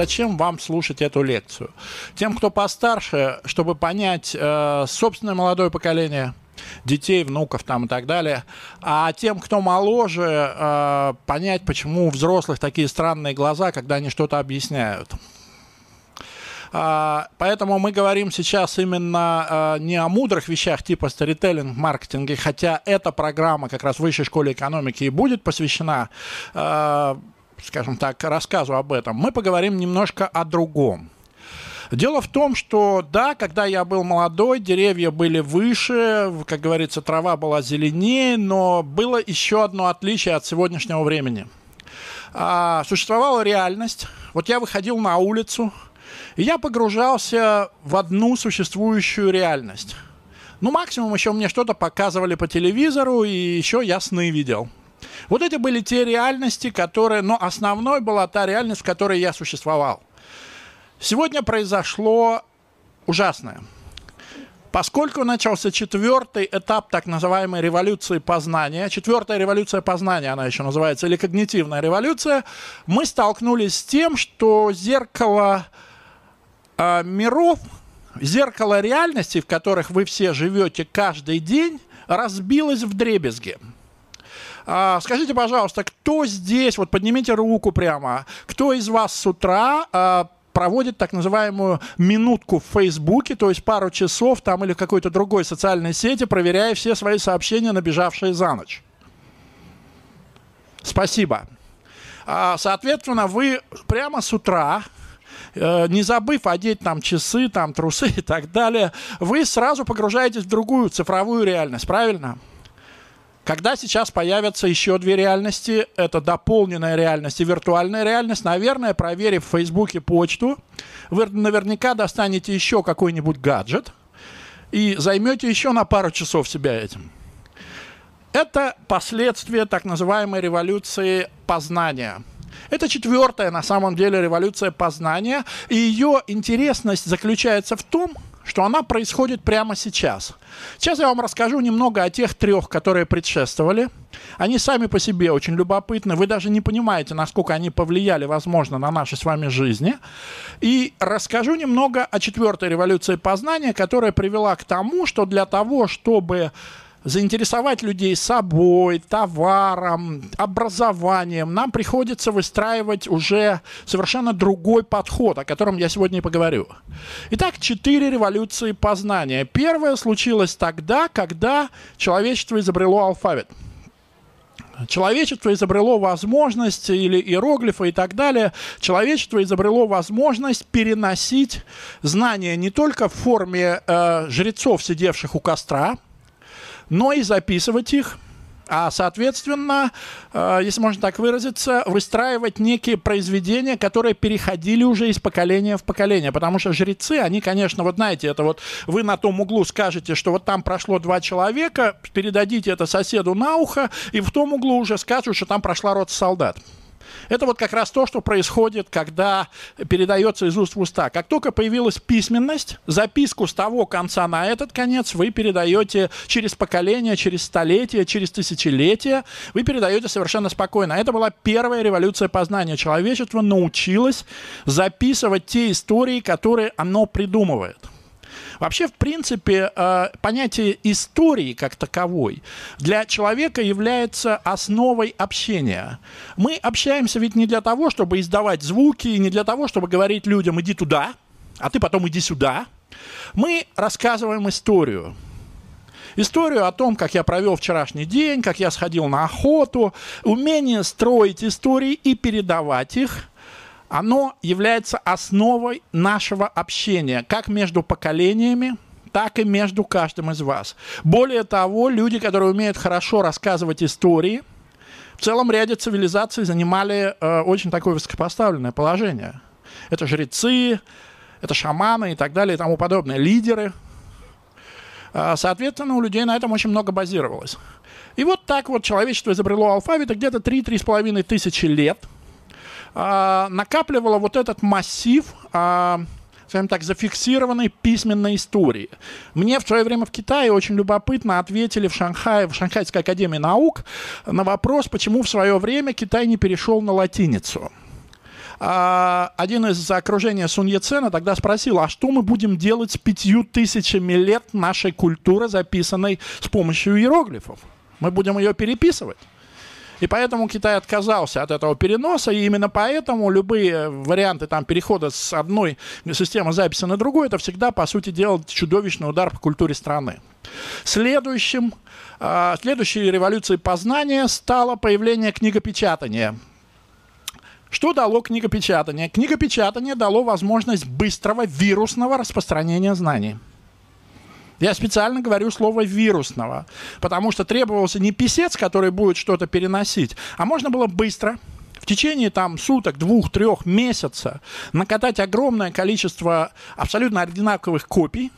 зачем вам слушать эту лекцию? Тем, кто постарше, чтобы понять э, собственное молодое поколение, детей, внуков там и так далее. А тем, кто моложе, э, понять, почему у взрослых такие странные глаза, когда они что-то объясняют. А, поэтому мы говорим сейчас именно а, не о мудрых вещах типа сторителлинг, маркетинге, хотя эта программа как раз в Высшей школе экономики и будет посвящена, а, скажем так, рассказу об этом. Мы поговорим немножко о другом. Дело в том, что да, когда я был молодой, деревья были выше, как говорится, трава была зеленее, но было еще одно отличие от сегодняшнего времени. А, существовала реальность. Вот я выходил на улицу, и я погружался в одну существующую реальность. Ну, максимум еще мне что-то показывали по телевизору, и еще я сны видел. Вот эти были те реальности, которые... Но основной была та реальность, в которой я существовал. Сегодня произошло ужасное. Поскольку начался четвертый этап так называемой революции познания, четвертая революция познания, она еще называется, или когнитивная революция, мы столкнулись с тем, что зеркало э, миров, зеркало реальности, в которых вы все живете каждый день, разбилось в дребезги. А, скажите, пожалуйста, кто здесь, вот поднимите руку прямо, кто из вас с утра а, проводит так называемую минутку в Фейсбуке, то есть пару часов там или какой-то другой социальной сети, проверяя все свои сообщения, набежавшие за ночь? Спасибо. А, соответственно, вы прямо с утра Э, не забыв одеть там часы, там трусы и так далее, вы сразу погружаетесь в другую цифровую реальность, правильно? Когда сейчас появятся еще две реальности, это дополненная реальность и виртуальная реальность, наверное, проверив в Фейсбуке почту, вы наверняка достанете еще какой-нибудь гаджет и займете еще на пару часов себя этим. Это последствия так называемой революции познания – это четвертая, на самом деле, революция познания. И ее интересность заключается в том, что она происходит прямо сейчас. Сейчас я вам расскажу немного о тех трех, которые предшествовали. Они сами по себе очень любопытны. Вы даже не понимаете, насколько они повлияли, возможно, на наши с вами жизни. И расскажу немного о четвертой революции познания, которая привела к тому, что для того, чтобы заинтересовать людей собой, товаром, образованием, нам приходится выстраивать уже совершенно другой подход, о котором я сегодня и поговорю. Итак, четыре революции познания. Первая случилась тогда, когда человечество изобрело алфавит. Человечество изобрело возможность, или иероглифы и так далее, человечество изобрело возможность переносить знания не только в форме э, жрецов, сидевших у костра, но и записывать их, а, соответственно, э, если можно так выразиться, выстраивать некие произведения, которые переходили уже из поколения в поколение. Потому что жрецы, они, конечно, вот знаете, это вот вы на том углу скажете, что вот там прошло два человека, передадите это соседу на ухо, и в том углу уже скажут, что там прошла рота солдат. Это вот как раз то, что происходит, когда передается из уст в уста. Как только появилась письменность, записку с того конца на этот конец вы передаете через поколение, через столетия, через тысячелетия. Вы передаете совершенно спокойно. Это была первая революция познания. Человечество научилось записывать те истории, которые оно придумывает. Вообще, в принципе, э, понятие истории как таковой для человека является основой общения. Мы общаемся ведь не для того, чтобы издавать звуки, не для того, чтобы говорить людям «иди туда», а ты потом иди сюда. Мы рассказываем историю. Историю о том, как я провел вчерашний день, как я сходил на охоту, умение строить истории и передавать их – оно является основой нашего общения, как между поколениями, так и между каждым из вас. Более того, люди, которые умеют хорошо рассказывать истории, в целом ряде цивилизаций занимали э, очень такое высокопоставленное положение. Это жрецы, это шаманы и так далее и тому подобное, лидеры. Э, соответственно, у людей на этом очень много базировалось. И вот так вот человечество изобрело алфавит где-то 3-3,5 тысячи лет – а, накапливала вот этот массив а, скажем так, зафиксированной письменной истории. Мне в свое время в Китае очень любопытно ответили в Шанхае, в Шанхайской академии наук на вопрос, почему в свое время Китай не перешел на латиницу. а, один из окружения Сунь Яцена тогда спросил, а что мы будем делать с пятью тысячами лет нашей культуры, записанной с помощью иероглифов? Мы будем ее переписывать? И поэтому Китай отказался от этого переноса, и именно поэтому любые варианты там, перехода с одной системы записи на другую, это всегда, по сути дела, чудовищный удар по культуре страны. Следующим, э, следующей революцией познания стало появление книгопечатания – что дало книгопечатание? Книгопечатание дало возможность быстрого вирусного распространения знаний. Я специально говорю слово вирусного, потому что требовался не писец, который будет что-то переносить, а можно было быстро, в течение там суток, двух, трех месяца накатать огромное количество абсолютно одинаковых копий,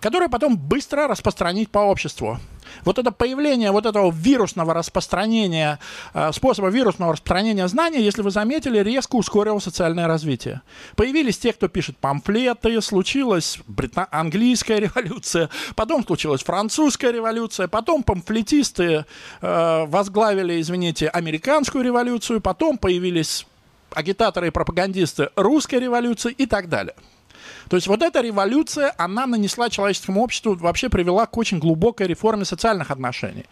которые потом быстро распространить по обществу. Вот это появление вот этого вирусного распространения, э, способа вирусного распространения знаний, если вы заметили, резко ускорило социальное развитие. Появились те, кто пишет памфлеты, случилась британ... английская революция, потом случилась французская революция, потом памфлетисты э, возглавили, извините, американскую революцию, потом появились агитаторы и пропагандисты русской революции и так далее. То есть вот эта революция, она нанесла человеческому обществу, вообще привела к очень глубокой реформе социальных отношений.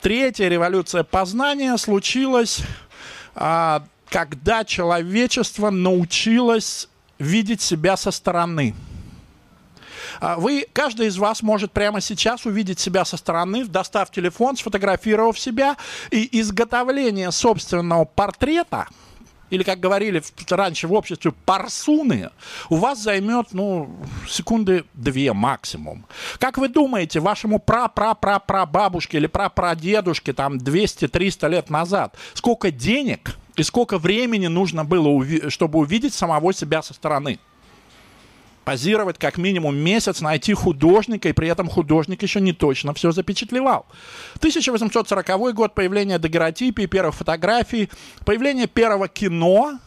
Третья революция познания случилась, а, когда человечество научилось видеть себя со стороны. А, вы, каждый из вас может прямо сейчас увидеть себя со стороны, достав телефон, сфотографировав себя, и изготовление собственного портрета – или, как говорили раньше в обществе, парсуны, у вас займет, ну, секунды две максимум. Как вы думаете, вашему пра-пра-пра-пра-бабушке или пра-прадедушке там 200-300 лет назад, сколько денег и сколько времени нужно было, чтобы увидеть самого себя со стороны? Позировать как минимум месяц, найти художника, и при этом художник еще не точно все запечатлевал. 1840 год, появление дагеротипии, первых фотографий, появление первого кино.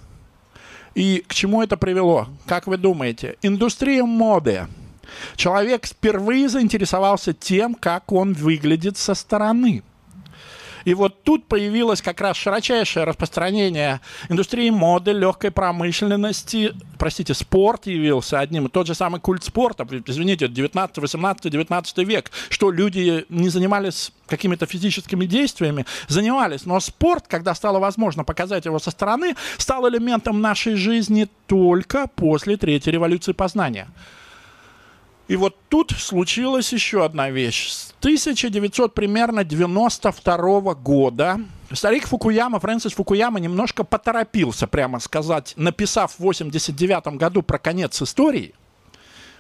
И к чему это привело? Как вы думаете? Индустрия моды. Человек впервые заинтересовался тем, как он выглядит со стороны – и вот тут появилось как раз широчайшее распространение индустрии моды, легкой промышленности, простите, спорт явился одним, тот же самый культ спорта, извините, 19, 18, 19 век, что люди не занимались какими-то физическими действиями, занимались, но спорт, когда стало возможно показать его со стороны, стал элементом нашей жизни только после Третьей революции познания. И вот тут случилась еще одна вещь. С 1900 примерно 92 года старик Фукуяма, Фрэнсис Фукуяма, немножко поторопился, прямо сказать, написав в 89 году про конец истории,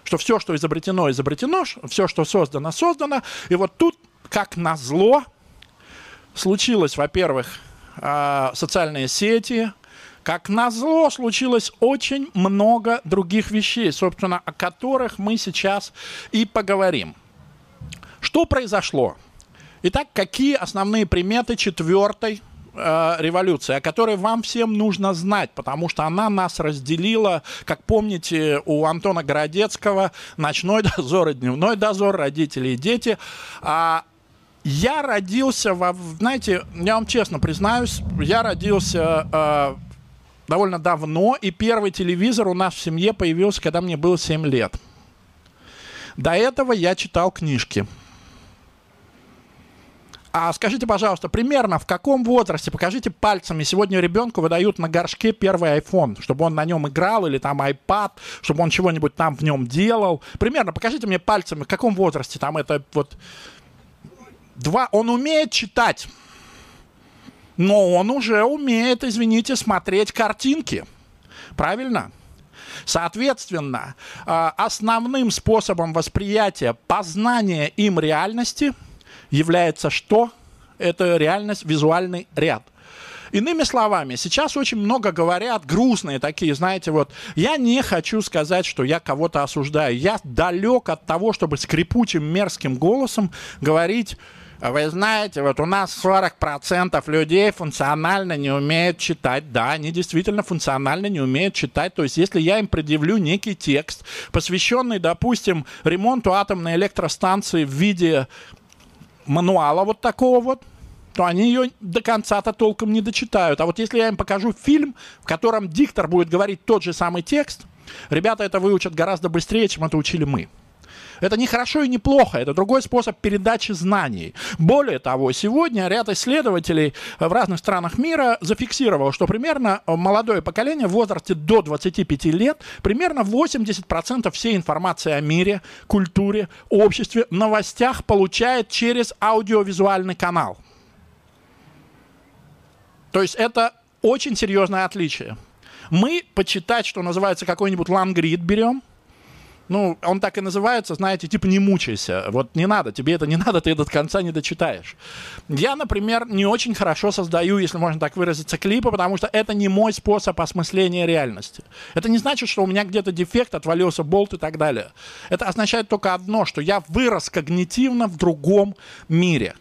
что все, что изобретено, изобретено, все, что создано, создано. И вот тут, как назло, случилось, во-первых, а, социальные сети, как назло, случилось очень много других вещей, собственно, о которых мы сейчас и поговорим. Что произошло? Итак, какие основные приметы четвертой э, революции, о которой вам всем нужно знать, потому что она нас разделила, как помните, у Антона Городецкого ночной дозор и дневной дозор, родители и дети. А я родился, во, знаете, я вам честно признаюсь, я родился э, довольно давно, и первый телевизор у нас в семье появился, когда мне было 7 лет. До этого я читал книжки. А скажите, пожалуйста, примерно в каком возрасте, покажите пальцами, сегодня ребенку выдают на горшке первый iPhone, чтобы он на нем играл, или там iPad, чтобы он чего-нибудь там в нем делал. Примерно покажите мне пальцами, в каком возрасте там это вот... Два, он умеет читать но он уже умеет, извините, смотреть картинки. Правильно? Соответственно, а, основным способом восприятия, познания им реальности является что? Это реальность, визуальный ряд. Иными словами, сейчас очень много говорят, грустные такие, знаете, вот, я не хочу сказать, что я кого-то осуждаю. Я далек от того, чтобы скрипучим мерзким голосом говорить вы знаете, вот у нас 40% людей функционально не умеют читать. Да, они действительно функционально не умеют читать. То есть, если я им предъявлю некий текст, посвященный, допустим, ремонту атомной электростанции в виде мануала вот такого вот, то они ее до конца-то толком не дочитают. А вот если я им покажу фильм, в котором диктор будет говорить тот же самый текст, ребята это выучат гораздо быстрее, чем это учили мы. Это не хорошо и не плохо, это другой способ передачи знаний. Более того, сегодня ряд исследователей в разных странах мира зафиксировал, что примерно молодое поколение в возрасте до 25 лет примерно 80% всей информации о мире, культуре, обществе, новостях получает через аудиовизуальный канал. То есть это очень серьезное отличие. Мы почитать, что называется, какой-нибудь лангрид берем, ну, он так и называется, знаете, типа не мучайся. Вот не надо, тебе это не надо, ты до конца не дочитаешь. Я, например, не очень хорошо создаю, если можно так выразиться, клипы, потому что это не мой способ осмысления реальности. Это не значит, что у меня где-то дефект, отвалился болт и так далее. Это означает только одно, что я вырос когнитивно в другом мире.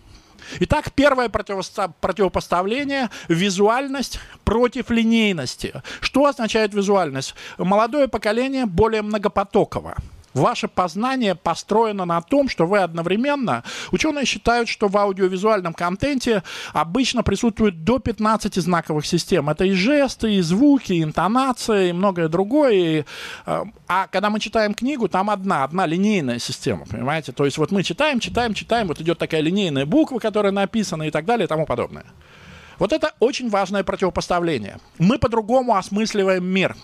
Итак, первое противопоставление – визуальность против линейности. Что означает визуальность? Молодое поколение более многопотоково. Ваше познание построено на том, что вы одновременно... Ученые считают, что в аудиовизуальном контенте обычно присутствует до 15 знаковых систем. Это и жесты, и звуки, и интонация, и многое другое. И, э, а когда мы читаем книгу, там одна, одна линейная система, понимаете? То есть вот мы читаем, читаем, читаем, вот идет такая линейная буква, которая написана и так далее и тому подобное. Вот это очень важное противопоставление. Мы по-другому осмысливаем мир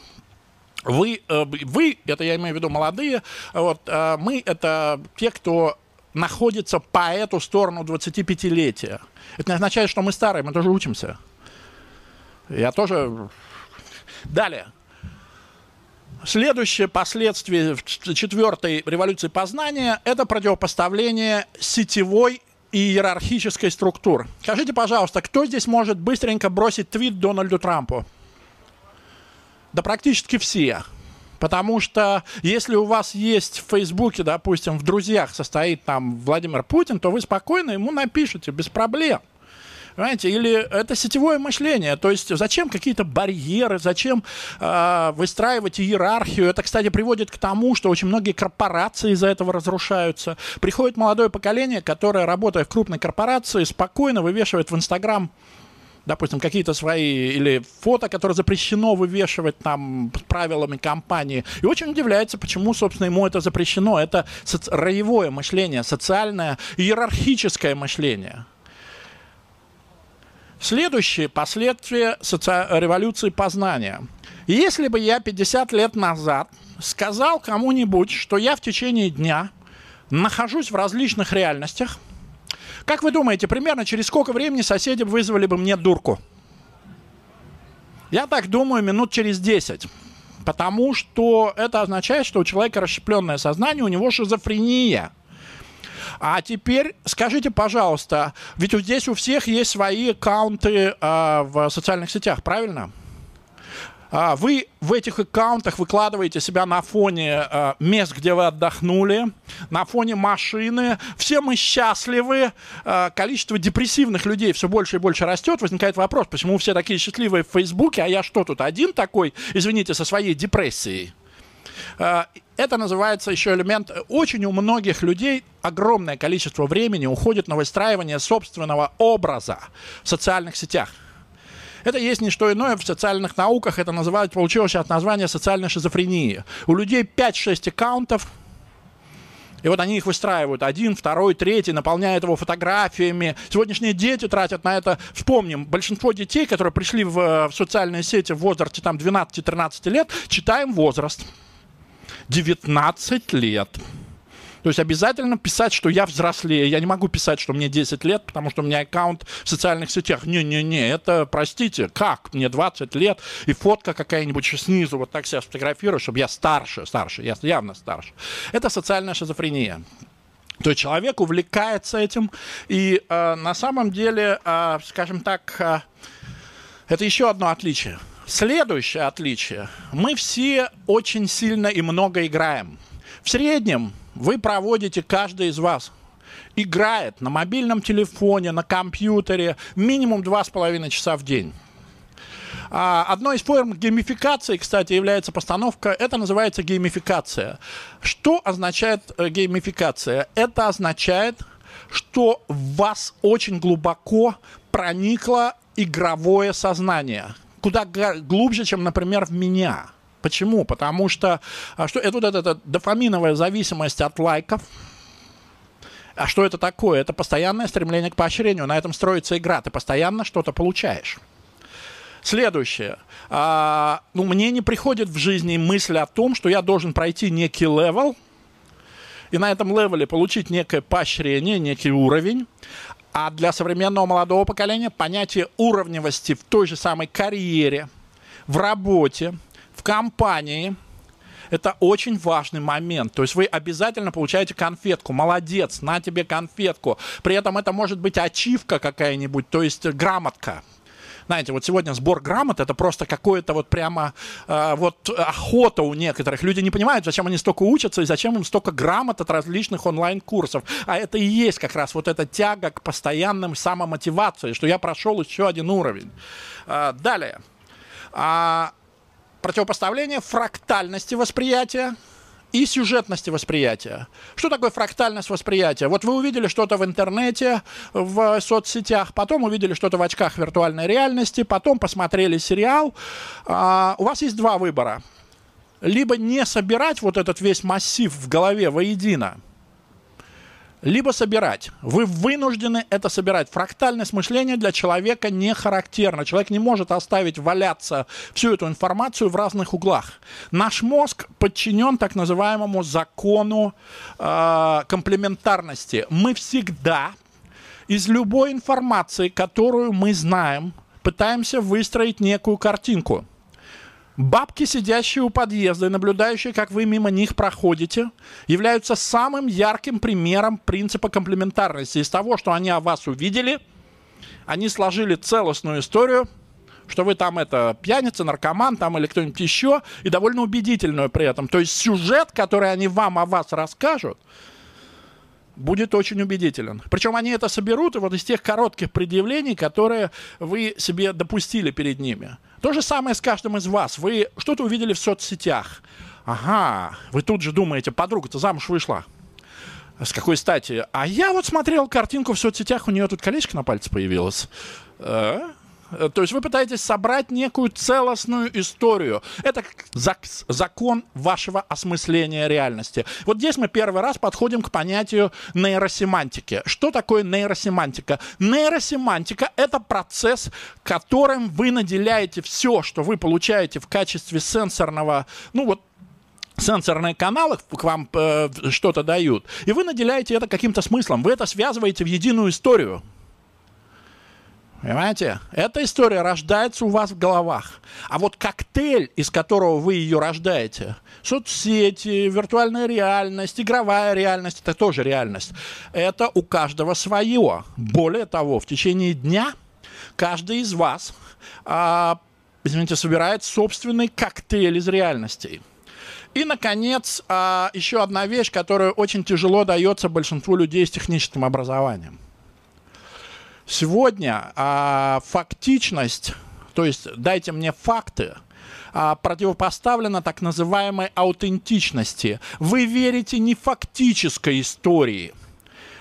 вы, э, вы, это я имею в виду молодые, вот, э, мы это те, кто находится по эту сторону 25-летия. Это не означает, что мы старые, мы тоже учимся. Я тоже... Далее. Следующее последствие четвертой революции познания – это противопоставление сетевой и иерархической структур. Скажите, пожалуйста, кто здесь может быстренько бросить твит Дональду Трампу? Да практически все. Потому что если у вас есть в Фейсбуке, допустим, в друзьях состоит там Владимир Путин, то вы спокойно ему напишете без проблем. Понимаете, или это сетевое мышление. То есть зачем какие-то барьеры, зачем э, выстраивать иерархию? Это, кстати, приводит к тому, что очень многие корпорации из-за этого разрушаются. Приходит молодое поколение, которое, работая в крупной корпорации, спокойно вывешивает в Инстаграм допустим, какие-то свои или фото, которые запрещено вывешивать там правилами компании. И очень удивляется, почему, собственно, ему это запрещено. Это соци- роевое мышление, социальное, иерархическое мышление. Следующее последствие соци... революции познания. Если бы я 50 лет назад сказал кому-нибудь, что я в течение дня нахожусь в различных реальностях – как вы думаете, примерно через сколько времени соседи вызвали бы мне дурку? Я так думаю, минут через 10. Потому что это означает, что у человека расщепленное сознание, у него шизофрения. А теперь скажите, пожалуйста, ведь здесь у всех есть свои аккаунты э, в социальных сетях, правильно? А, вы в этих аккаунтах выкладываете себя на фоне э, мест, где вы отдохнули, на фоне машины. Все мы счастливы. Э, количество депрессивных людей все больше и больше растет. Возникает вопрос, почему все такие счастливые в Фейсбуке, а я что тут один такой, извините, со своей депрессией? Это называется еще элемент. Очень у многих людей огромное количество времени уходит на выстраивание собственного образа в социальных сетях. Это есть не что иное в социальных науках. Это называют, получилось от названия социальной шизофрении. У людей 5-6 аккаунтов, и вот они их выстраивают. Один, второй, третий, наполняют его фотографиями. Сегодняшние дети тратят на это. Вспомним, большинство детей, которые пришли в, в социальные сети в возрасте там 12-13 лет, читаем возраст. 19 лет. То есть обязательно писать, что я взрослее. Я не могу писать, что мне 10 лет, потому что у меня аккаунт в социальных сетях. Не-не-не, это, простите, как? Мне 20 лет, и фотка какая-нибудь снизу, вот так себя сфотографирую, чтобы я старше, старше, я явно старше. Это социальная шизофрения. То есть человек увлекается этим, и э, на самом деле, э, скажем так, э, это еще одно отличие. Следующее отличие. Мы все очень сильно и много играем. В среднем вы проводите, каждый из вас играет на мобильном телефоне, на компьютере минимум 2,5 часа в день. А, одной из форм геймификации, кстати, является постановка, это называется геймификация. Что означает э, геймификация? Это означает что в вас очень глубоко проникло игровое сознание. Куда глубже, чем, например, в меня. Почему? Потому что, а что это вот эта дофаминовая зависимость от лайков, а что это такое? Это постоянное стремление к поощрению. На этом строится игра. Ты постоянно что-то получаешь. Следующее. А, ну, мне не приходит в жизни мысль о том, что я должен пройти некий level, и на этом level е получить некое поощрение, некий уровень. А для современного молодого поколения понятие уровневости в той же самой карьере, в работе, компании – это очень важный момент. То есть вы обязательно получаете конфетку. Молодец, на тебе конфетку. При этом это может быть ачивка какая-нибудь, то есть грамотка знаете, вот сегодня сбор грамот это просто какое-то вот прямо э, вот охота у некоторых. Люди не понимают, зачем они столько учатся и зачем им столько грамот от различных онлайн-курсов. А это и есть как раз вот эта тяга к постоянным самомотивации, что я прошел еще один уровень. Э, далее. А, противопоставление фрактальности восприятия и сюжетности восприятия. Что такое фрактальность восприятия? Вот вы увидели что-то в интернете, в соцсетях, потом увидели что-то в очках виртуальной реальности, потом посмотрели сериал. А, у вас есть два выбора. Либо не собирать вот этот весь массив в голове воедино – либо собирать. Вы вынуждены это собирать. Фрактальность мышления для человека не характерно. Человек не может оставить валяться всю эту информацию в разных углах. Наш мозг подчинен так называемому закону э, комплементарности. Мы всегда из любой информации, которую мы знаем, пытаемся выстроить некую картинку – Бабки, сидящие у подъезда и наблюдающие, как вы мимо них проходите, являются самым ярким примером принципа комплементарности. Из того, что они о вас увидели, они сложили целостную историю, что вы там это пьяница, наркоман там или кто-нибудь еще, и довольно убедительную при этом. То есть сюжет, который они вам о вас расскажут, будет очень убедителен. Причем они это соберут вот из тех коротких предъявлений, которые вы себе допустили перед ними. То же самое с каждым из вас. Вы что-то увидели в соцсетях. Ага, вы тут же думаете, подруга-то замуж вышла. С какой стати? А я вот смотрел картинку в соцсетях, у нее тут колечко на пальце появилось. Э, то есть вы пытаетесь собрать некую целостную историю. Это зак- закон вашего осмысления реальности. Вот здесь мы первый раз подходим к понятию нейросемантики. Что такое нейросемантика? Нейросемантика — это процесс, которым вы наделяете все, что вы получаете в качестве сенсорного, ну вот сенсорные каналы к вам э, что-то дают, и вы наделяете это каким-то смыслом, вы это связываете в единую историю. Понимаете? Эта история рождается у вас в головах. А вот коктейль, из которого вы ее рождаете, соцсети, виртуальная реальность, игровая реальность, это тоже реальность. Это у каждого свое. Более того, в течение дня каждый из вас, а, извините, собирает собственный коктейль из реальностей. И, наконец, а, еще одна вещь, которая очень тяжело дается большинству людей с техническим образованием – Сегодня а, фактичность, то есть дайте мне факты, а, противопоставлена так называемой аутентичности. Вы верите не фактической истории,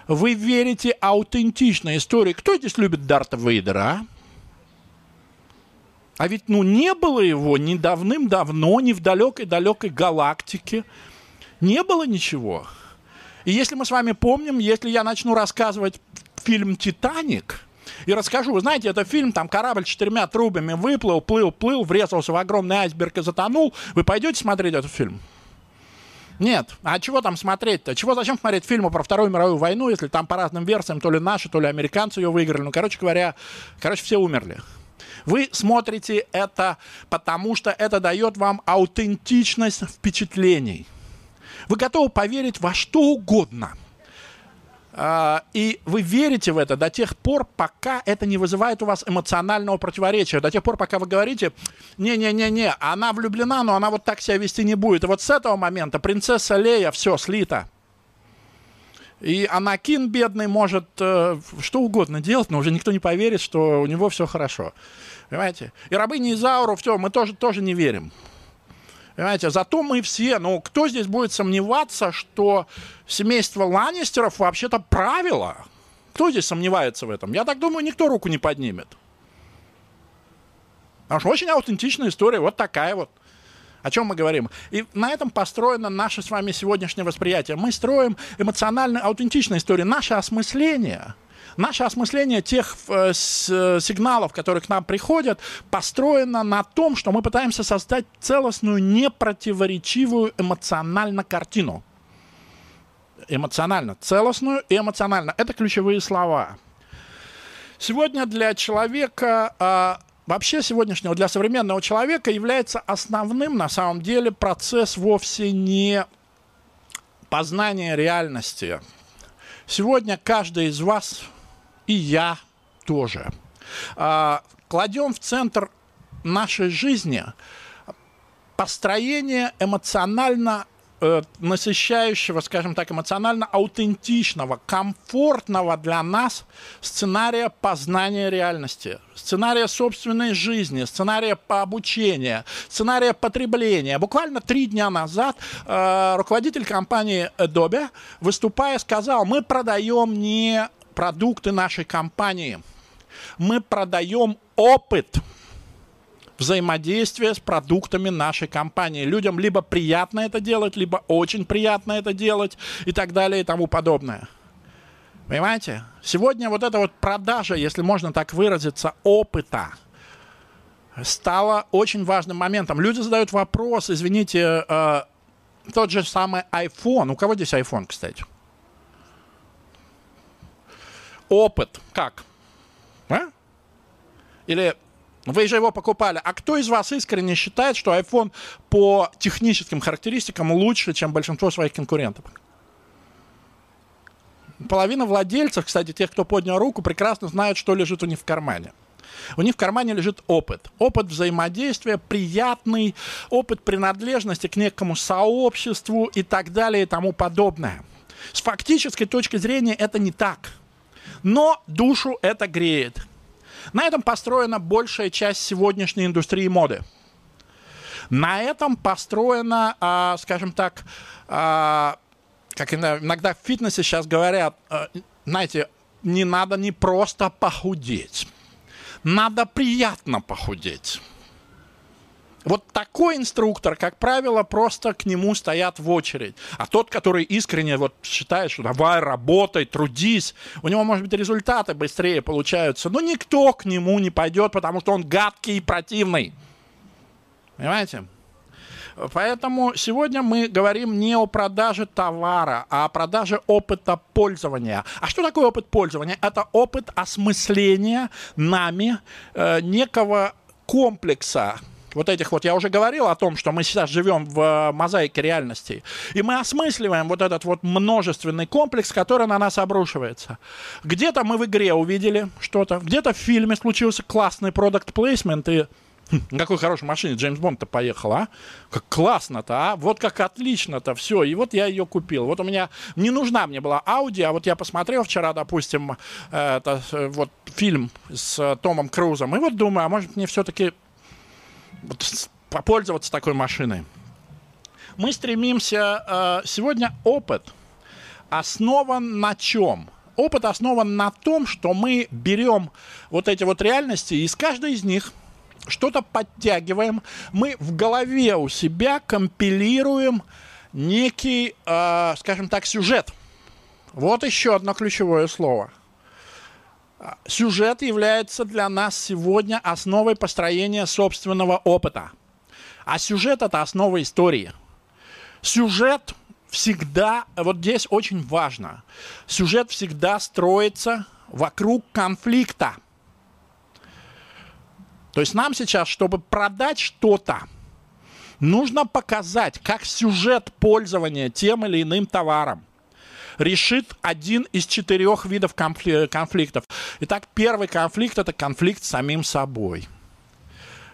вы верите аутентичной истории. Кто здесь любит Дарта Вейдера, а? А ведь, ну, не было его ни давным-давно, ни в далекой-далекой галактике. Не было ничего. И если мы с вами помним, если я начну рассказывать фильм «Титаник», и расскажу. Вы знаете, это фильм, там корабль четырьмя трубами выплыл, плыл, плыл, врезался в огромный айсберг и затонул. Вы пойдете смотреть этот фильм? Нет. А чего там смотреть-то? Чего зачем смотреть фильмы про Вторую мировую войну, если там по разным версиям то ли наши, то ли американцы ее выиграли? Ну, короче говоря, короче, все умерли. Вы смотрите это, потому что это дает вам аутентичность впечатлений. Вы готовы поверить во что угодно – и вы верите в это до тех пор, пока это не вызывает у вас эмоционального противоречия. До тех пор, пока вы говорите, не-не-не-не, она влюблена, но она вот так себя вести не будет. И вот с этого момента принцесса Лея, все, слита. И Анакин, бедный, может э, что угодно делать, но уже никто не поверит, что у него все хорошо. Понимаете? И рабыня Изауру, все, мы тоже, тоже не верим. Понимаете, зато мы все, ну, кто здесь будет сомневаться, что семейство Ланнистеров вообще-то правило? Кто здесь сомневается в этом? Я так думаю, никто руку не поднимет. Потому что очень аутентичная история, вот такая вот. О чем мы говорим? И на этом построено наше с вами сегодняшнее восприятие. Мы строим эмоционально аутентичную историю. Наше осмысление – Наше осмысление тех э, сигналов, которые к нам приходят, построено на том, что мы пытаемся создать целостную, непротиворечивую эмоционально картину. Эмоционально. Целостную и эмоционально. Это ключевые слова. Сегодня для человека а, вообще сегодняшнего для современного человека является основным на самом деле процесс вовсе не познание реальности. Сегодня каждый из вас и я тоже. А, кладем в центр нашей жизни построение эмоционально э, насыщающего, скажем так, эмоционально аутентичного, комфортного для нас сценария познания реальности, сценария собственной жизни, сценария по обучению, сценария потребления. Буквально три дня назад э, руководитель компании Adobe, выступая, сказал, мы продаем не продукты нашей компании. Мы продаем опыт взаимодействия с продуктами нашей компании. Людям либо приятно это делать, либо очень приятно это делать и так далее и тому подобное. Понимаете? Сегодня вот эта вот продажа, если можно так выразиться, опыта стала очень важным моментом. Люди задают вопрос, извините, э, тот же самый iPhone. У кого здесь iPhone, кстати? опыт. Как? А? Или вы же его покупали. А кто из вас искренне считает, что iPhone по техническим характеристикам лучше, чем большинство своих конкурентов? Половина владельцев, кстати, тех, кто поднял руку, прекрасно знают, что лежит у них в кармане. У них в кармане лежит опыт. Опыт взаимодействия, приятный, опыт принадлежности к некому сообществу и так далее и тому подобное. С фактической точки зрения это не так но душу это греет. На этом построена большая часть сегодняшней индустрии моды. На этом построена, а, скажем так, а, как иногда в фитнесе сейчас говорят, а, знаете, не надо не просто похудеть, надо приятно похудеть. Вот такой инструктор, как правило, просто к нему стоят в очередь. А тот, который искренне вот считает, что давай, работай, трудись, у него, может быть, результаты быстрее получаются. Но никто к нему не пойдет, потому что он гадкий и противный. Понимаете? Поэтому сегодня мы говорим не о продаже товара, а о продаже опыта пользования. А что такое опыт пользования? Это опыт осмысления нами э, некого комплекса вот этих вот, я уже говорил о том, что мы сейчас живем в э, мозаике реальностей, и мы осмысливаем вот этот вот множественный комплекс, который на нас обрушивается. Где-то мы в игре увидели что-то, где-то в фильме случился классный продукт плейсмент, и на какой хорошей машине Джеймс Бонд-то поехал, а? Как классно-то, а? Вот как отлично-то, все. И вот я ее купил. Вот у меня не нужна мне была Audi, а вот я посмотрел вчера, допустим, э, это, э, вот фильм с Томом Крузом, и вот думаю, а может мне все-таки попользоваться такой машиной. Мы стремимся... Э, сегодня опыт основан на чем? Опыт основан на том, что мы берем вот эти вот реальности и из каждой из них что-то подтягиваем. Мы в голове у себя компилируем некий, э, скажем так, сюжет. Вот еще одно ключевое слово – Сюжет является для нас сегодня основой построения собственного опыта. А сюжет это основа истории. Сюжет всегда, вот здесь очень важно, сюжет всегда строится вокруг конфликта. То есть нам сейчас, чтобы продать что-то, нужно показать, как сюжет пользования тем или иным товаром решит один из четырех видов конфликтов. Итак, первый конфликт – это конфликт с самим собой.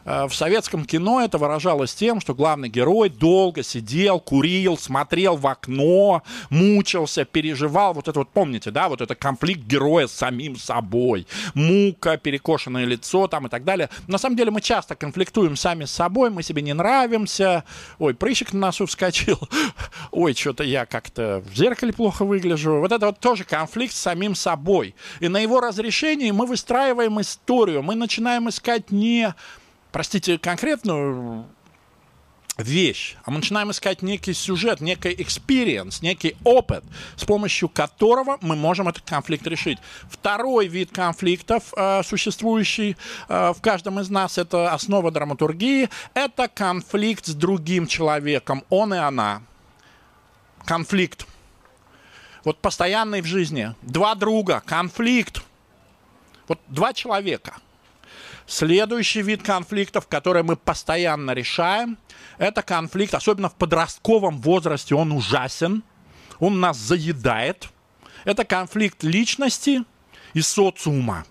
Э, в советском кино это выражалось тем, что главный герой долго сидел, курил, смотрел в окно, мучился, переживал. Вот это вот, помните, да, вот это конфликт героя с самим собой. Мука, перекошенное лицо там и так далее. На самом деле мы часто конфликтуем сами с собой, мы себе не нравимся. Ой, прыщик на носу вскочил. Ой, что-то я как-то в зеркале плохо выгляжу. Вот это вот тоже конфликт с самим собой. И на его разрешении мы выстраиваем историю. Мы начинаем искать не простите, конкретную вещь, а мы начинаем искать некий сюжет, некий experience, некий опыт, с помощью которого мы можем этот конфликт решить. Второй вид конфликтов, э, существующий э, в каждом из нас, это основа драматургии, это конфликт с другим человеком, он и она. Конфликт. Вот постоянный в жизни. Два друга, конфликт. Вот два человека – Следующий вид конфликтов, который мы постоянно решаем, это конфликт, особенно в подростковом возрасте, он ужасен, он нас заедает. Это конфликт личности и социума.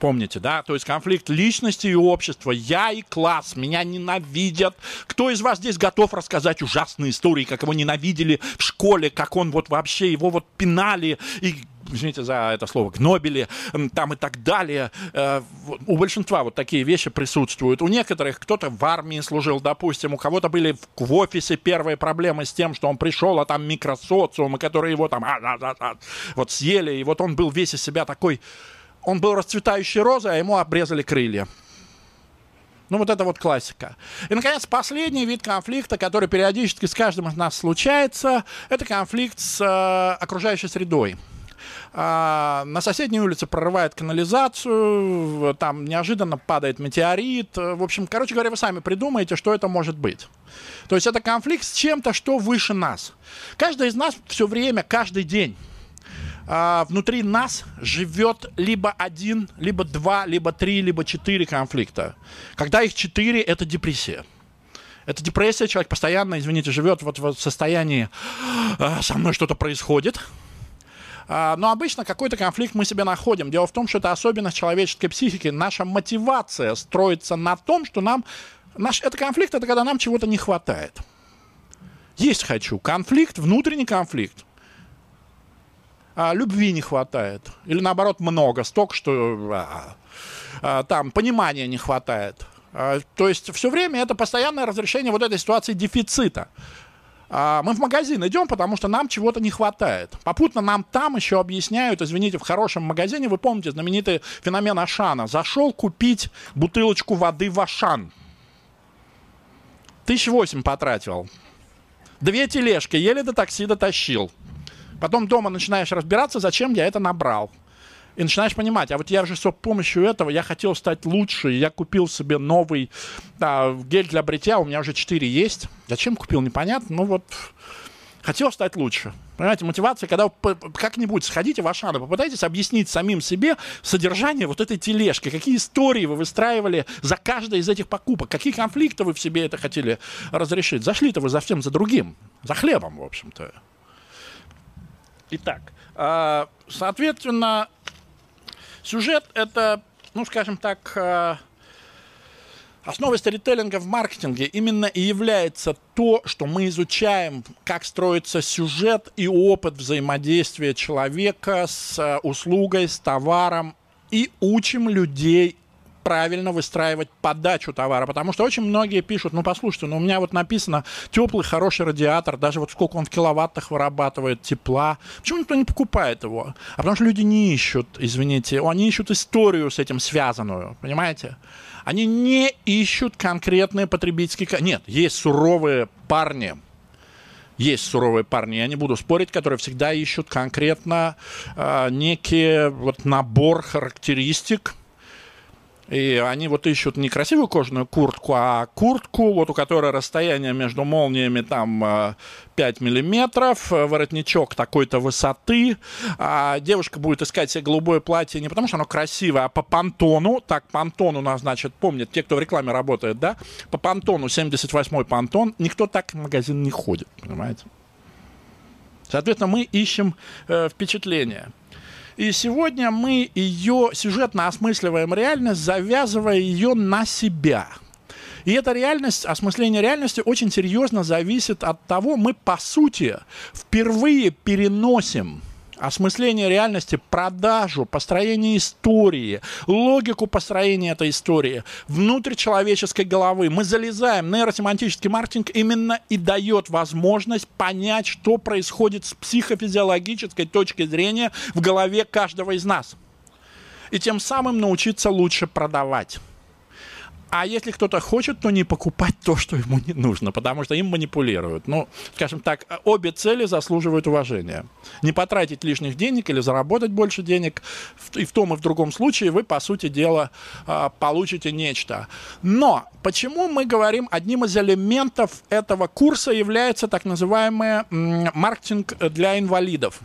Помните, да? То есть конфликт личности и общества. Я и класс, меня ненавидят. Кто из вас здесь готов рассказать ужасные истории, как его ненавидели в школе, как он вот вообще, его вот пинали и извините за это слово, гнобели, там и так далее. Э, у большинства вот такие вещи присутствуют. У некоторых кто-то в армии служил, допустим, у кого-то были в офисе первые проблемы с тем, что он пришел, а там микросоциумы, которые его там а, а, а, вот съели, и вот он был весь из себя такой, он был расцветающей розой, а ему обрезали крылья. Ну, вот это вот классика. И, наконец, последний вид конфликта, который периодически с каждым из нас случается, это конфликт с э, окружающей средой а, на соседней улице прорывает канализацию, там неожиданно падает метеорит. В общем, короче говоря, вы сами придумаете, что это может быть. То есть это конфликт с чем-то, что выше нас. Каждый из нас все время, каждый день а, внутри нас живет либо один, либо два, либо три, либо четыре конфликта. Когда их четыре, это депрессия. Это депрессия, человек постоянно, извините, живет вот в состоянии «А, «со мной что-то происходит», но обычно какой-то конфликт мы себе находим. Дело в том, что это особенность человеческой психики. Наша мотивация строится на том, что нам... Наш, это конфликт, это когда нам чего-то не хватает. Есть хочу. Конфликт, внутренний конфликт. А, любви не хватает. Или наоборот много. Столько, что а, а, там понимания не хватает. А, то есть все время это постоянное разрешение вот этой ситуации дефицита. А, мы в магазин идем, потому что нам чего-то не хватает. Попутно нам там еще объясняют, извините, в хорошем магазине, вы помните знаменитый феномен Ашана. Зашел купить бутылочку воды в Ашан. Тысяч восемь потратил. Две тележки, еле до такси дотащил. Потом дома начинаешь разбираться, зачем я это набрал. И начинаешь понимать, а вот я же с помощью этого, я хотел стать лучше, я купил себе новый да, гель для бритья, у меня уже 4 есть. Зачем купил, непонятно, ну вот хотел стать лучше. Понимаете, мотивация, когда как-нибудь сходите в Ашану, попытайтесь объяснить самим себе содержание вот этой тележки, какие истории вы выстраивали за каждой из этих покупок, какие конфликты вы в себе это хотели разрешить. Зашли-то вы за всем за другим, за хлебом, в общем-то. Итак, а, соответственно, Сюжет — это, ну, скажем так, э, Основой сторителлинга в маркетинге. Именно и является то, что мы изучаем, как строится сюжет и опыт взаимодействия человека с э, услугой, с товаром, и учим людей правильно выстраивать подачу товара, потому что очень многие пишут, ну послушайте, ну у меня вот написано теплый, хороший радиатор, даже вот сколько он в киловаттах вырабатывает тепла. Почему никто не покупает его? А потому что люди не ищут, извините, они ищут историю с этим связанную, понимаете? Они не ищут конкретные потребительские... Нет, есть суровые парни, есть суровые парни, я не буду спорить, которые всегда ищут конкретно э, некий вот набор характеристик, и они вот ищут не красивую кожаную куртку, а куртку, вот у которой расстояние между молниями там 5 э, миллиметров, э, воротничок такой-то высоты. А девушка будет искать себе голубое платье не потому, что оно красивое, а по пантону. Так, пантон у нас, значит, помнят те, кто в рекламе работает, да? По пантону, 78-й пантон. Никто так в магазин не ходит, понимаете? Соответственно, мы ищем э, впечатление. И сегодня мы ее сюжетно осмысливаем реальность, завязывая ее на себя. И эта реальность, осмысление реальности очень серьезно зависит от того, мы по сути впервые переносим осмысление реальности, продажу, построение истории, логику построения этой истории внутрь человеческой головы. Мы залезаем. Нейросемантический маркетинг именно и дает возможность понять, что происходит с психофизиологической точки зрения в голове каждого из нас. И тем самым научиться лучше продавать. А если кто-то хочет, то не покупать то, что ему не нужно, потому что им манипулируют. Ну, скажем так, обе цели заслуживают уважения. Не потратить лишних денег или заработать больше денег. И в том и в другом случае вы, по сути дела, а, получите нечто. Но почему мы говорим, одним из элементов этого курса является так называемый маркетинг для инвалидов?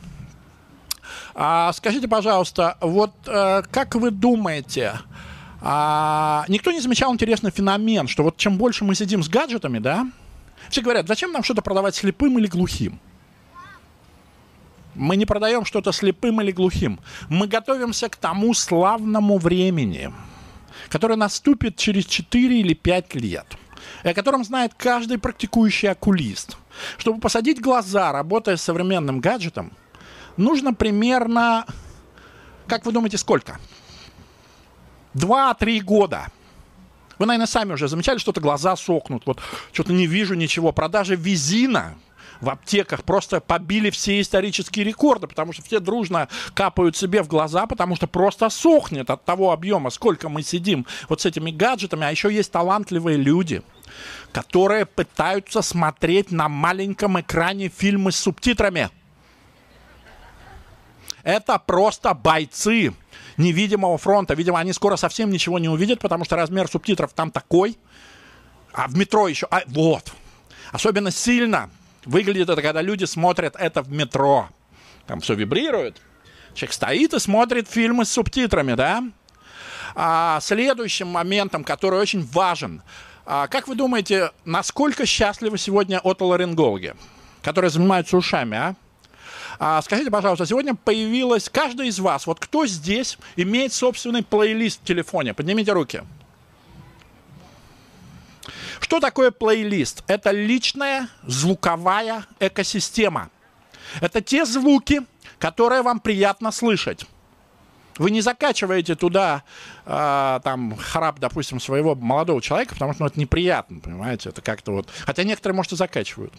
А, скажите, пожалуйста, вот э, как вы думаете, а, никто не замечал интересный феномен, что вот чем больше мы сидим с гаджетами, да, все говорят, зачем нам что-то продавать слепым или глухим? Мы не продаем что-то слепым или глухим. Мы готовимся к тому славному времени, которое наступит через 4 или 5 лет, и о котором знает каждый практикующий окулист. Чтобы посадить глаза, работая с современным гаджетом, нужно примерно, как вы думаете, сколько? Два-три года. Вы, наверное, сами уже замечали, что-то глаза сохнут. Вот что-то не вижу ничего. Продажа визина в аптеках просто побили все исторические рекорды, потому что все дружно капают себе в глаза, потому что просто сохнет от того объема, сколько мы сидим вот с этими гаджетами. А еще есть талантливые люди, которые пытаются смотреть на маленьком экране фильмы с субтитрами. Это просто бойцы невидимого фронта. Видимо, они скоро совсем ничего не увидят, потому что размер субтитров там такой. А в метро еще... А, вот. Особенно сильно выглядит это, когда люди смотрят это в метро. Там все вибрирует. Человек стоит и смотрит фильмы с субтитрами, да? А следующим моментом, который очень важен. А, как вы думаете, насколько счастливы сегодня отоларингологи, которые занимаются ушами, а? А, скажите, пожалуйста, сегодня появилась каждый из вас, вот кто здесь имеет собственный плейлист в телефоне? Поднимите руки. Что такое плейлист? Это личная звуковая экосистема. Это те звуки, которые вам приятно слышать. Вы не закачиваете туда э, там храп, допустим, своего молодого человека, потому что ну, это неприятно, понимаете? Это как-то вот. Хотя некоторые, может, и закачивают.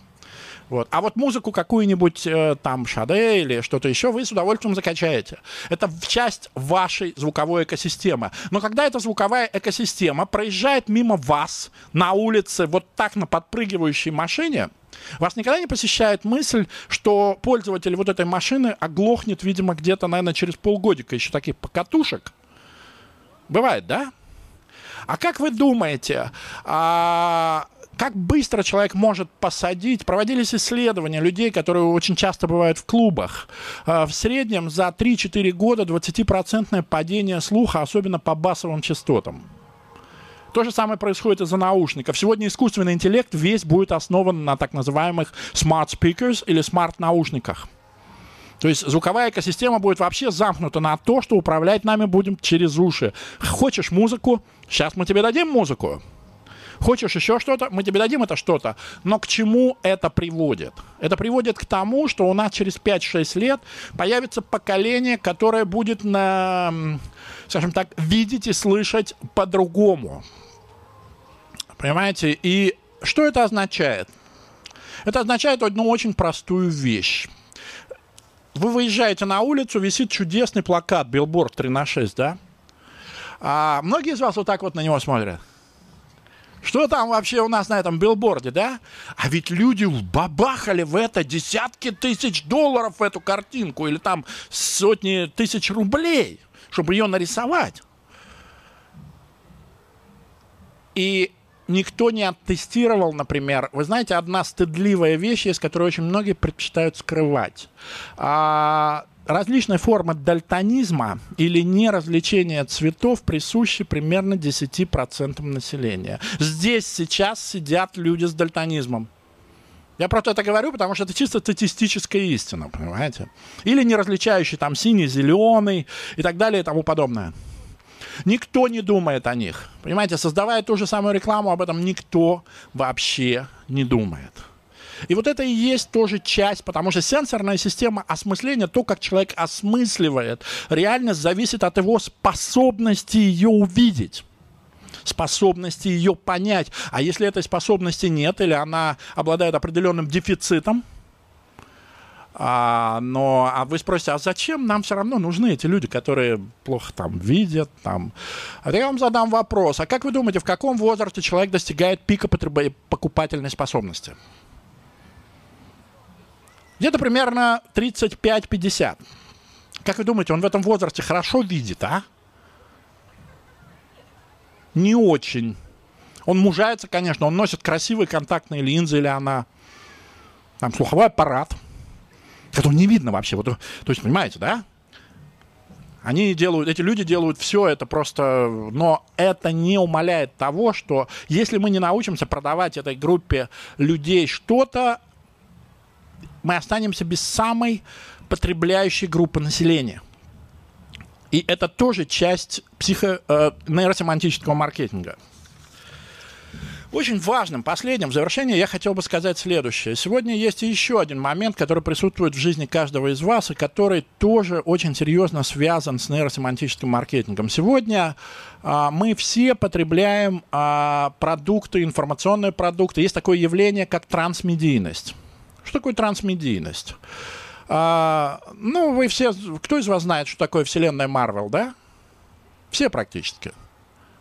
Вот. А вот музыку какую-нибудь э, там Шаде или что-то еще вы с удовольствием закачаете. Это часть вашей звуковой экосистемы. Но когда эта звуковая экосистема проезжает мимо вас на улице вот так на подпрыгивающей машине, вас никогда не посещает мысль, что пользователь вот этой машины оглохнет, видимо, где-то, наверное, через полгодика еще таких покатушек? Бывает, да? А как вы думаете, а, как быстро человек может посадить? Проводились исследования людей, которые очень часто бывают в клубах. А, в среднем за 3-4 года 20% падение слуха, особенно по басовым частотам. То же самое происходит из-за наушников. Сегодня искусственный интеллект весь будет основан на так называемых smart speakers или smart наушниках. То есть звуковая экосистема будет вообще замкнута на то, что управлять нами будем через уши. Хочешь музыку? Сейчас мы тебе дадим музыку. Хочешь еще что-то? Мы тебе дадим это что-то. Но к чему это приводит? Это приводит к тому, что у нас через 5-6 лет появится поколение, которое будет, на, скажем так, видеть и слышать по-другому. Понимаете? И что это означает? Это означает одну очень простую вещь. Вы выезжаете на улицу, висит чудесный плакат, билборд 3 на 6, да? А многие из вас вот так вот на него смотрят. Что там вообще у нас на этом билборде, да? А ведь люди бабахали в это десятки тысяч долларов в эту картинку или там сотни тысяч рублей, чтобы ее нарисовать. И никто не оттестировал, например, вы знаете, одна стыдливая вещь, из которой очень многие предпочитают скрывать. А, различные формы дальтонизма или неразвлечения цветов присущи примерно 10% населения. Здесь сейчас сидят люди с дальтонизмом. Я просто это говорю, потому что это чисто статистическая истина, понимаете? Или не различающий там синий, зеленый и так далее и тому подобное. Никто не думает о них. Понимаете, создавая ту же самую рекламу, об этом никто вообще не думает. И вот это и есть тоже часть, потому что сенсорная система осмысления, то, как человек осмысливает реальность, зависит от его способности ее увидеть способности ее понять. А если этой способности нет, или она обладает определенным дефицитом, а, но а вы спросите, а зачем нам все равно нужны эти люди, которые плохо там видят? Там? А я вам задам вопрос. А как вы думаете, в каком возрасте человек достигает пика покупательной способности? Где-то примерно 35-50. Как вы думаете, он в этом возрасте хорошо видит, а? Не очень. Он мужается, конечно, он носит красивые контактные линзы или она. Там слуховой аппарат – которого не видно вообще. Вот, то есть, понимаете, да? Они делают, эти люди делают все это просто, но это не умаляет того, что если мы не научимся продавать этой группе людей что-то, мы останемся без самой потребляющей группы населения. И это тоже часть психо, э, нейросемантического маркетинга. Очень важным, последним, в завершение я хотел бы сказать следующее. Сегодня есть еще один момент, который присутствует в жизни каждого из вас, и который тоже очень серьезно связан с нейросемантическим маркетингом. Сегодня а, мы все потребляем а, продукты, информационные продукты. Есть такое явление, как трансмедийность. Что такое трансмедийность? А, ну, вы все, кто из вас знает, что такое вселенная Марвел, да? Все практически.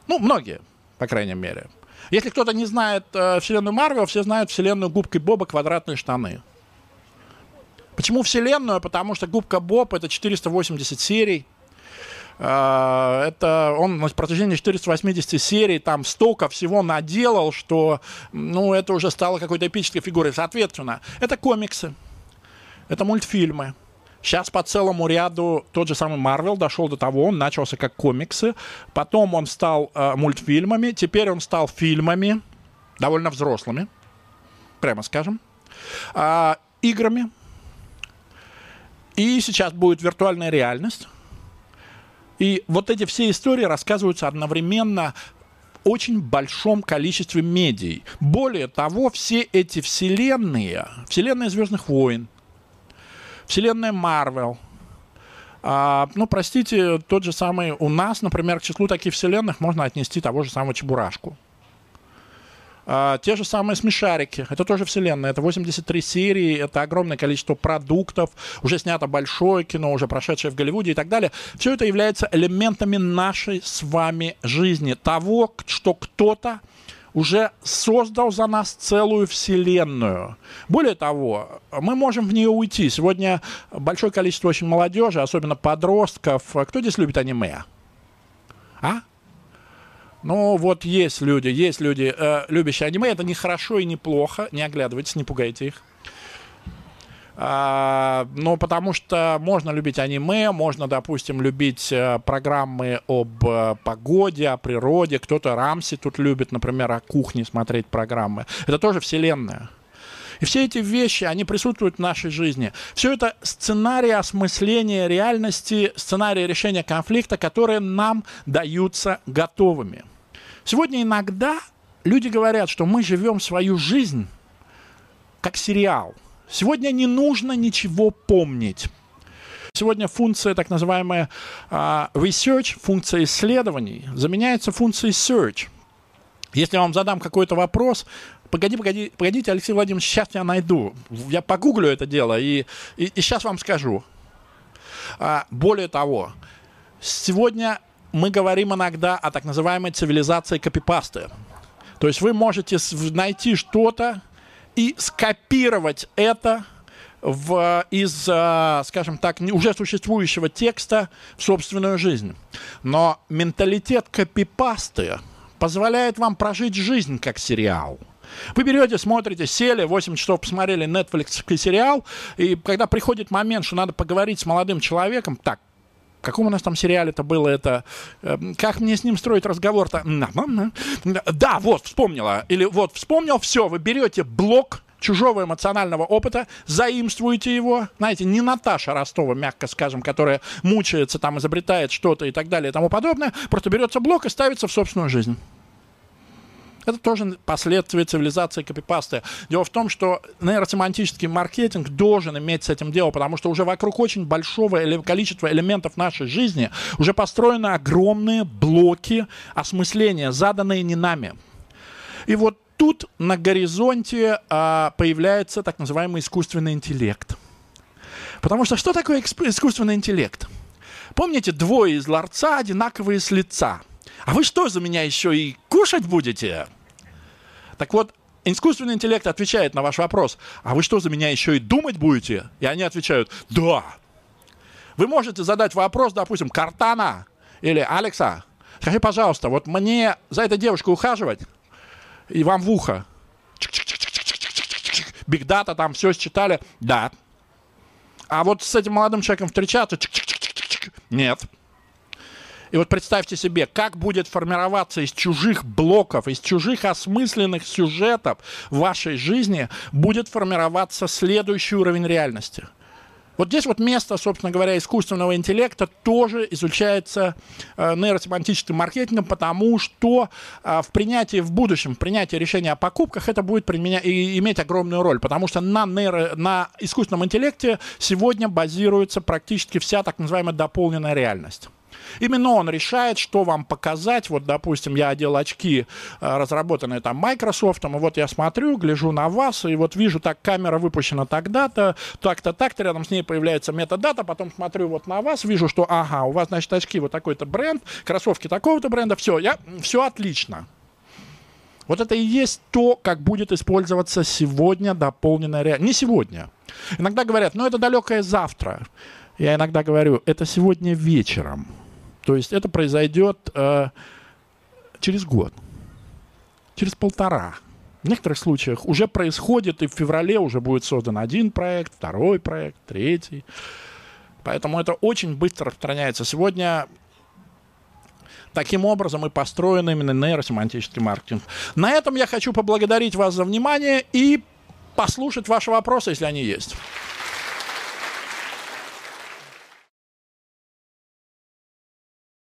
Ну, многие, по крайней мере. Если кто-то не знает э, вселенную Марвел, все знают вселенную Губки Боба «Квадратные штаны». Почему вселенную? Потому что Губка Боб — это 480 серий. Uh, это он на протяжении 480 серий там столько всего наделал, что ну, это уже стало какой-то эпической фигурой. Соответственно, это комиксы, это мультфильмы, Сейчас по целому ряду тот же самый Марвел дошел до того, он начался как комиксы, потом он стал э, мультфильмами, теперь он стал фильмами, довольно взрослыми, прямо скажем, э, играми. И сейчас будет виртуальная реальность. И вот эти все истории рассказываются одновременно очень большом количестве медий. Более того, все эти вселенные, вселенная Звездных войн, Вселенная Марвел. А, ну, простите, тот же самый у нас, например, к числу таких вселенных можно отнести того же самого Чебурашку. А, те же самые смешарики, это тоже вселенная, это 83 серии, это огромное количество продуктов, уже снято большое кино, уже прошедшее в Голливуде и так далее. Все это является элементами нашей с вами жизни, того, что кто-то уже создал за нас целую вселенную. Более того, мы можем в нее уйти. Сегодня большое количество очень молодежи, особенно подростков. Кто здесь любит аниме? А? Ну, вот есть люди, есть люди, э, любящие аниме. Это не хорошо и не плохо. Не оглядывайтесь, не пугайте их. А, ну, потому что можно любить аниме, можно, допустим, любить э, программы об э, погоде, о природе. Кто-то Рамси тут любит, например, о кухне смотреть программы. Это тоже вселенная. И все эти вещи, они присутствуют в нашей жизни. Все это сценарии осмысления реальности, сценарии решения конфликта, которые нам даются готовыми. Сегодня иногда люди говорят, что мы живем свою жизнь как сериал – Сегодня не нужно ничего помнить. Сегодня функция, так называемая uh, research, функция исследований, заменяется функцией search. Если я вам задам какой-то вопрос, погоди, погоди, погодите, Алексей Владимирович, сейчас я найду. Я погуглю это дело и, и, и сейчас вам скажу. А, более того, сегодня мы говорим иногда о так называемой цивилизации копипасты. То есть вы можете найти что-то, и скопировать это в, из, а, скажем так, уже существующего текста в собственную жизнь. Но менталитет копипасты позволяет вам прожить жизнь как сериал. Вы берете, смотрите, сели, 8 часов посмотрели Netflix сериал, и когда приходит момент, что надо поговорить с молодым человеком, так, в каком у нас там сериале это было это? Э, как мне с ним строить разговор-то? Да, вот, вспомнила. Или вот, вспомнил, все, вы берете блок чужого эмоционального опыта, заимствуете его. Знаете, не Наташа Ростова, мягко скажем, которая мучается, там, изобретает что-то и так далее и тому подобное, просто берется блок и ставится в собственную жизнь. Это тоже последствия цивилизации копипасты. Дело в том, что нейросемантический маркетинг должен иметь с этим дело, потому что уже вокруг очень большого количества элементов нашей жизни уже построены огромные блоки осмысления, заданные не нами. И вот тут на горизонте а, появляется так называемый искусственный интеллект. Потому что что такое искусственный интеллект? Помните, двое из ларца одинаковые с лица. А вы что за меня еще и кушать будете? Так вот, искусственный интеллект отвечает на ваш вопрос, а вы что за меня еще и думать будете? И они отвечают, да. Вы можете задать вопрос, допустим, Картана или Алекса, скажи, пожалуйста, вот мне за этой девушкой ухаживать и вам в ухо. Биг дата там все считали, да. А вот с этим молодым человеком встречаться, нет. И вот представьте себе, как будет формироваться из чужих блоков, из чужих осмысленных сюжетов в вашей жизни, будет формироваться следующий уровень реальности. Вот здесь вот место, собственно говоря, искусственного интеллекта тоже изучается э, нейросемантическим маркетингом, потому что э, в принятии в будущем, в принятии решения о покупках это будет применя- и иметь огромную роль, потому что на, нейро- на искусственном интеллекте сегодня базируется практически вся так называемая дополненная реальность. Именно он решает, что вам показать. Вот, допустим, я одел очки, э, разработанные там Microsoft, и вот я смотрю, гляжу на вас, и вот вижу, так, камера выпущена тогда-то, так-то, так-то, рядом с ней появляется метадата, потом смотрю вот на вас, вижу, что, ага, у вас, значит, очки вот такой-то бренд, кроссовки такого-то бренда, все, я, все отлично. Вот это и есть то, как будет использоваться сегодня дополненная реальность. Не сегодня. Иногда говорят, ну это далекое завтра. Я иногда говорю, это сегодня вечером. То есть это произойдет э, через год, через полтора. В некоторых случаях уже происходит, и в феврале уже будет создан один проект, второй проект, третий. Поэтому это очень быстро распространяется. Сегодня Таким образом и построен именно нейросемантический маркетинг. На этом я хочу поблагодарить вас за внимание и послушать ваши вопросы, если они есть.